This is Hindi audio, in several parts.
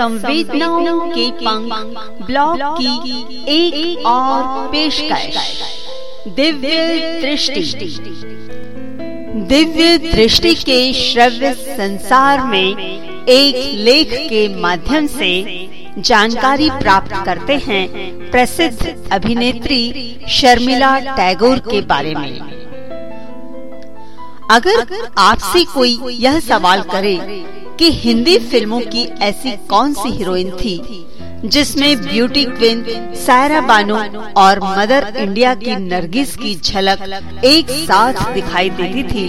संवेदनाओं के पंख ब्लॉग की एक एक और पेशकश। दिव्य दृष्टि। दिव्य दृष्टि के श्रव्य संसार में एक लेख के माध्यम से जानकारी प्राप्त करते हैं प्रसिद्ध अभिनेत्री शर्मिला टैगोर के बारे में। अगर आपसे कोई यह सवाल करे कि हिंदी फ़िल्मों की ऐसी कौन सी हीरोइन थी, जिसमें ब्यूटी क्वीन, सायरा बानो और मदर इंडिया की नरगिस की झलक एक साथ दिखाई देती थी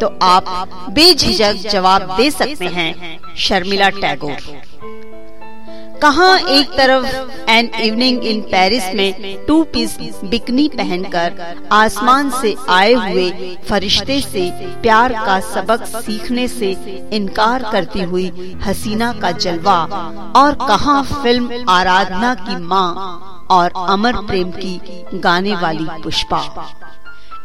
तो आप बेझिझक जवाब दे सकते हैं, शर्मिला टैगोर। कहा एक तरफ़ एन इवनिंग इन पेरिस में टू पीस बिकनी पहनकर आसमान से आए हुए फरिश्ते से प्यार का सबक सीखने से इनकार करती हुई हसीना का जलवा और कहा फ़िल्म आराधना की माँ और अमर प्रेम की गाने वाली पुष्पा।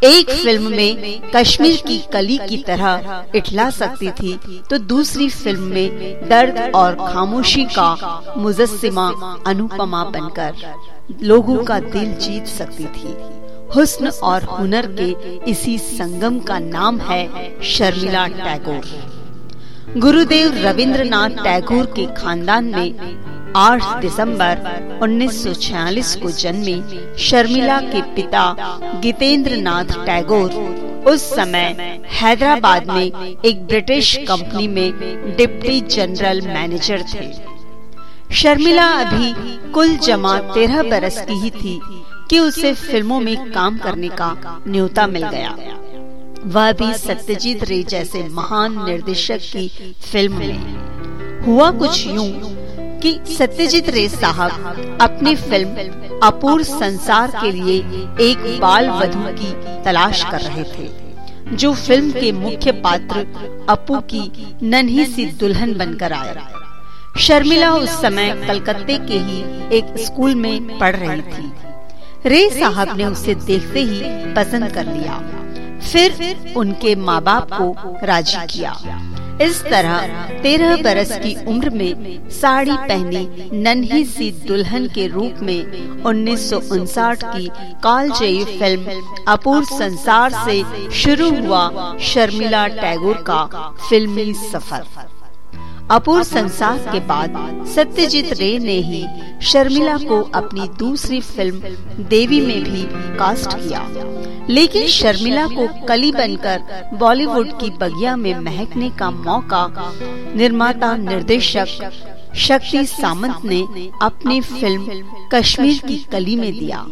एक फ़िल्म में कश्मीर की कली की तरह इठला सकती थी तो दूसरी फ़िल्म में दर्द और खामोशी का मुजस्मा अनुपमा बनकर लोगों का दिल जीत सकती थी। हुस्न और हुनर के इसी संगम का नाम है शर्मिला टैगोर। गुरुदेव रविंद्रनाथ टैगोर के खानदान में 8 दिसंबर 1946 को जन्मी शर्मिला के पिता गीतेंद्र नाथ टैगोर। उस समय हैदराबाद में एक ब्रिटिश कंपनी में डिप्टी जनरल मैनेजर थे। शर्मिला अभी कुल जमा तेरह बरस की ही थी कि उसे फ़िल्मों में काम करने का न्योता मिल गया। वह भी सत्यजीत रे जैसे महान निर्देशक की फ़िल्म में। हुआ कुछ यूँ कि सत्यजीत रे साहब अपनी फ़िल्म अपूर्व संसार के लिए एक बाल वधु की तलाश कर रहे थे, जो फ़िल्म के मुख्य पात्र अपू की नन्ही सी दुल्हन बनकर आए। शर्मिला उस समय कलकत्ते के ही एक स्कूल में पढ़ रही थी। रे साहब ने उसे देखते ही पसंद कर लिया, फिर उनके माँ बाप को राज़ी किया। इस तरह तेरह बरस की उम्र में साड़ी पहनी नन्ही सी दुल्हन के रूप में उन्नीस सौ उनसठ की कालजयी फ़िल्म अपूर्व संसार से शुरू हुआ शर्मिला टैगोर का फिल्मी सफ़र। अपूर्व संसार के बाद सत्यजीत रे ने ही शर्मिला को अपनी दूसरी फ़िल्म देवी में भी कास्ट किया। लेकिन शर्मिला को कली बनकर बॉलीवुड की बगिया में महकने का मौका निर्माता निर्देशक शक्ति सामंत ने अपनी फ़िल्म कश्मीर की कली में दिया।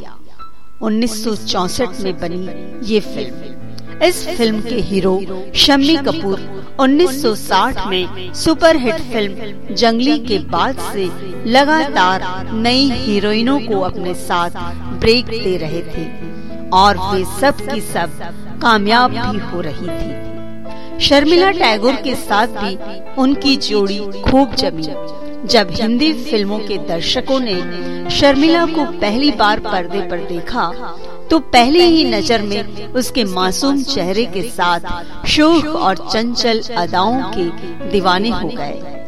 1964 में बनी ये फ़िल्म। इस फ़िल्म के हीरो शम्मी कपूर 1960 में सुपरहिट फ़िल्म जंगली के बाद से लगातार नई हीरोइनों को अपने साथ ब्रेक दे रहे थे और वे सब की सब कामयाब भी हो रही थी। शर्मिला टैगोर के साथ भी उनकी जोड़ी खूब जमी। जब हिंदी फ़िल्मों के दर्शकों ने शर्मिला को पहली बार पर्दे पर देखा तो पहले ही नज़र में उसके मासूम चेहरे के साथ शोक और चंचल अदाओं के दीवाने हो गए।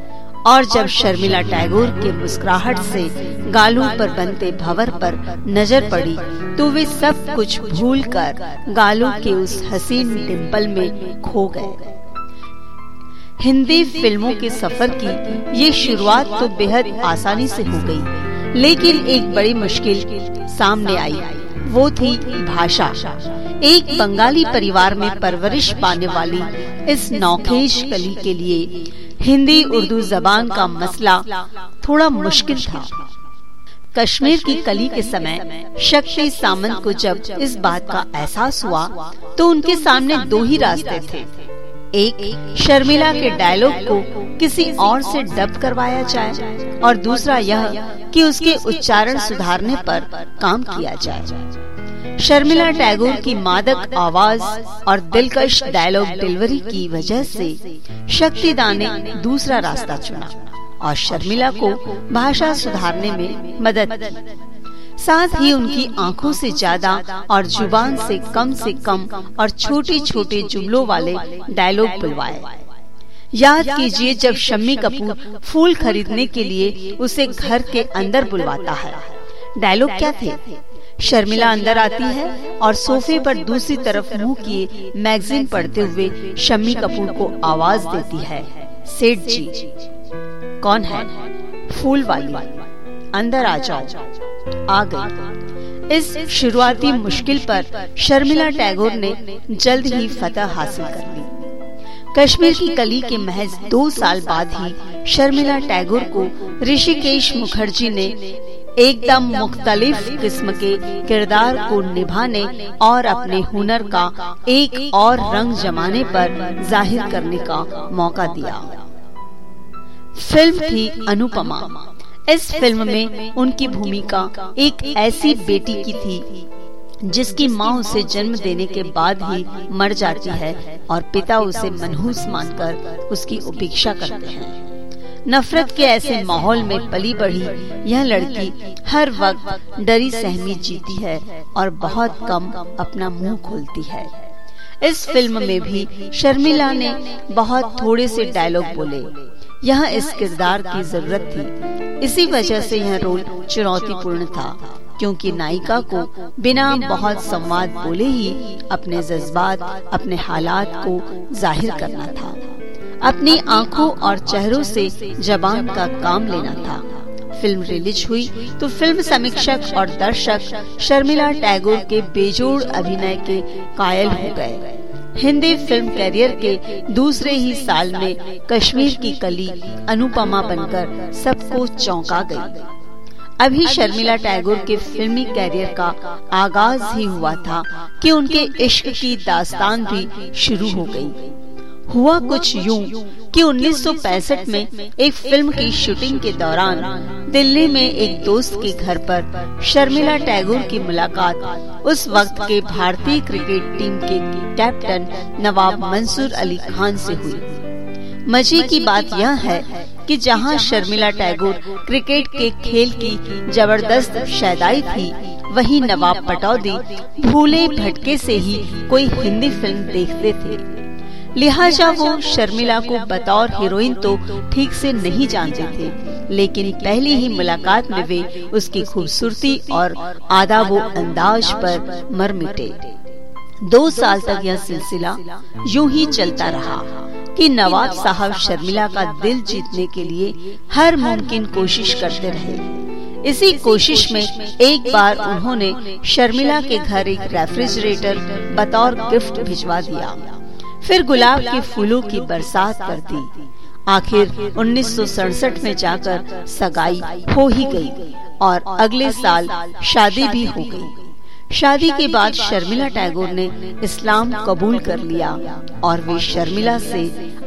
और जब शर्मिला टैगोर के मुस्कुराहट से गालों पर बनते भवर पर नज़र पड़ी तो वे सब कुछ भूलकर गालों के उस हसीन डिम्पल में खो गए। हिंदी फ़िल्मों के सफ़र की ये शुरुआत तो बेहद आसानी से हो गई, लेकिन एक बड़ी मुश्किल सामने आई। वो थी भाषा। एक बंगाली परिवार में परवरिश पाने वाली इस नौखेज कली के लिए हिंदी उर्दू जबान का मसला थोड़ा मुश्किल था। कश्मीर की कली के समय शक्ति सामंत को जब इस बात का एहसास हुआ तो उनके सामने दो ही रास्ते थे। एक, शर्मिला के डायलॉग को किसी और से डब करवाया जाए, और दूसरा यह कि उसके उच्चारण सुधारने पर काम किया जाए। शर्मिला टैगोर की मादक आवाज़ और दिलकश डायलॉग डिलीवरी की वजह से शक्तिदा ने दूसरा रास्ता चुना और शर्मिला को भाषा सुधारने में मदद की। साथ ही उनकी आँखों से ज़्यादा और ज़ुबान से कम से कम और छोटे छोटे जुमलों वाले डायलॉग बुलवाए। याद कीजिए जब शम्मी कपूर फूल खरीदने के लिए उसे घर के अंदर बुलवाता है। डायलॉग क्या थे? शर्मिला अंदर आती है और सोफे पर दूसरी तरफ़ मुँह किए मैगजीन पढ़ते हुए शम्मी कपूर को आवाज़ देती है, सेठ जी, कौन है? फूल वाली, अंदर आ जाओ। आ गई। इस शुरुआती मुश्किल पर शर्मिला टैगोर ने जल्द ही फतह हासिल कर ली। कश्मीर की कली के महज दो साल बाद ही शर्मिला टैगोर को ऋषिकेश मुखर्जी ने एकदम मुख्तलिफ़ किस्म के किरदार को निभाने और अपने हुनर का एक और रंग जमाने पर ज़ाहिर करने का मौका दिया। फ़िल्म थी अनुपमा। इस फ़िल्म में उनकी भूमिका एक ऐसी बेटी की थी, जिसकी माँ उसे जन्म देने के बाद ही मर जाती है और पिता उसे मनहूस मानकर उसकी उपेक्षा करते हैं। नफरत के ऐसे माहौल में पली बढ़ी। यह लड़की हर वक्त डरी सहमी जीती है और बहुत कम अपना मुँह खोलती है। इस फ़िल्म में भी शर्मिला ने बहुत थोड़े से डायलॉग बोले। यह इस किरदार की ज़रूरत थी। इसी वजह से यह रोल चुनौतीपूर्ण था क्योंकि नायिका को बिना बहुत संवाद बोले ही अपने जज्बात अपने हालात को ज़ाहिर करना था। अपनी आँखों और चेहरों से जबान का काम लेना था फ़िल्म रिलीज़ हुई तो फ़िल्म समीक्षक और दर्शक शर्मिला टैगोर के बेजोड़ अभिनय के कायल हो गए हिंदी फ़िल्म कैरियर के दूसरे ही साल में कश्मीर की कली अनुपमा बनकर सबको चौंका गई। अभी शर्मिला टैगोर के फिल्मी कैरियर का आगाज़ ही हुआ था कि उनके इश्क की दास्तान भी शुरू हो गई। हुआ कुछ यूँ कि 1965 में एक फ़िल्म की शूटिंग के दौरान दिल्ली में एक दोस्त के घर पर शर्मिला टैगोर की मुलाकात उस वक्त के भारतीय क्रिकेट टीम के कैप्टन नवाब मंसूर अली खान से हुई। मज़े की बात यह है कि जहाँ शर्मिला टैगोर क्रिकेट के खेल की ज़बरदस्त शैदाई थी, वहीं नवाब पटौदी भूले भटके से ही कोई हिंदी फ़िल्म देखते थे। लिहाजा वो शर्मिला को बतौर हीरोइन तो ठीक से नहीं जानते थे, लेकिन पहली ही मुलाकात में वे उसकी खूबसूरती और आदा वो अंदाज पर मर मिटे। दो साल तक यह सिलसिला यूँ ही चलता रहा कि नवाब साहब शर्मिला का दिल जीतने के लिए हर मुमकिन कोशिश करते रहे। इसी कोशिश में एक बार उन्होंने शर्मिला के घर एक रेफ्रिजरेटर बतौर गिफ्ट भिजवा दिया। फिर गुलाब के फूलों की बरसात कर दी आखिर उन्नीस सौ सड़सठ में जाकर सगाई हो ही गई और अगले साल शादी भी हो गई। शादी के बाद शर्मिला टैगोर ने इस्लाम कबूल कर लिया और वे शर्मिला से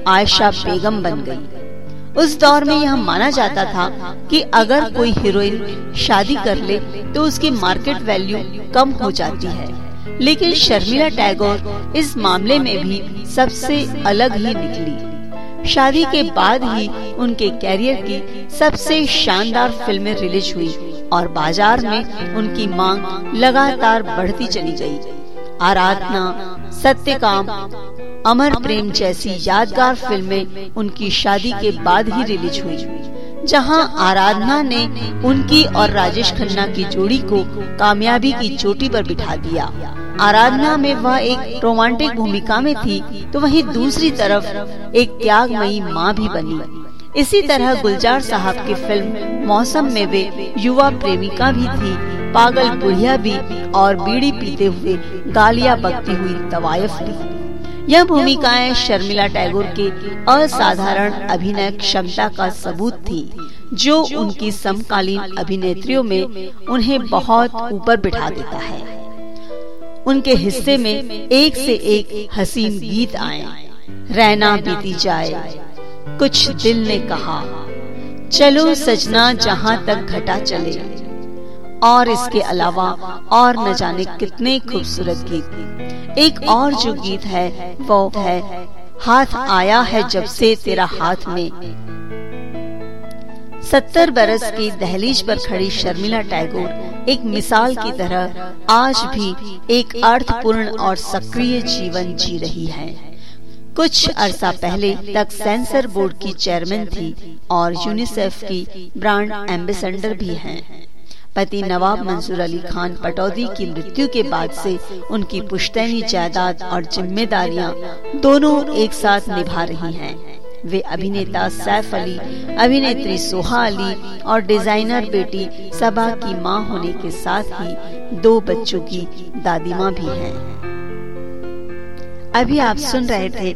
आयशा बेगम बन गई। उस दौर में यह माना जाता था कि अगर कोई हीरोइन शादी कर ले तो उसकी मार्केट वैल्यू कम हो जाती है लेकिन शर्मिला टैगोर इस मामले में भी सबसे अलग ही निकली। शादी के बाद ही उनके कैरियर की सबसे शानदार फ़िल्में रिलीज़ हुई और बाज़ार में उनकी मांग लगातार बढ़ती चली गई। आराधना सत्यकाम अमर प्रेम जैसी यादगार फ़िल्में उनकी शादी के बाद ही रिलीज़ हुई। जहाँ आराधना ने उनकी और राजेश खन्ना की जोड़ी को कामयाबी की चोटी पर बिठा दिया। आराधना में वह एक रोमांटिक भूमिका में थी तो वहीं दूसरी तरफ़ एक त्यागमयी माँ भी बनी। इसी तरह गुलजार साहब की फ़िल्म मौसम में वे युवा प्रेमिका भी थी, पागल बुढ़िया भी और बीड़ी पीते हुए गालियाँ बकती हुई तवायफ भी। यह भूमिकाएँ शर्मिला टैगोर के असाधारण अभिनय क्षमता का सबूत थी, जो उनकी समकालीन अभिनेत्रियों में उन्हें बहुत ऊपर बिठा देता है। उनके हिस्से में एक से एक हसीन गीत आए रहना बीती जाए, कुछ दिल ने कहा, चलो सजना जहाँ तक घटा चले। और इसके अलावा और न जाने कितने खूबसूरत गीत। एक और जो गीत है, वो है, हाथ आया है जब से तेरा हाथ में सत्तर बरस की दहलीज पर खड़ी शर्मिला टैगोर एक मिसाल की तरह आज भी एक अर्थपूर्ण और सक्रिय जीवन जी रही है कुछ अरसा पहले तक सेंसर बोर्ड की चेयरमैन थी और यूनिसेफ की ब्रांड एम्बेसडर भी हैं। पति नवाब मंसूर अली खान पटौदी की मृत्यु के बाद से उनकी पुश्तैनी जायदाद और जिम्मेदारियाँ दोनों एक साथ निभा रही हैं। वे अभिनेता सैफ अली, अभिनेत्री सोहा अली और डिज़ाइनर बेटी सबा की माँ होने के साथ ही दो बच्चों की दादी माँ भी हैं। अभी आप सुन रहे थे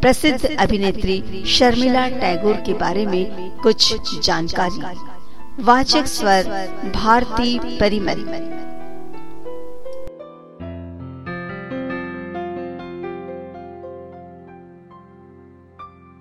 प्रसिद्ध अभिनेत्री शर्मिला टैगोर के बारे में कुछ जानकारी वाचक स्वर भारती परिमरी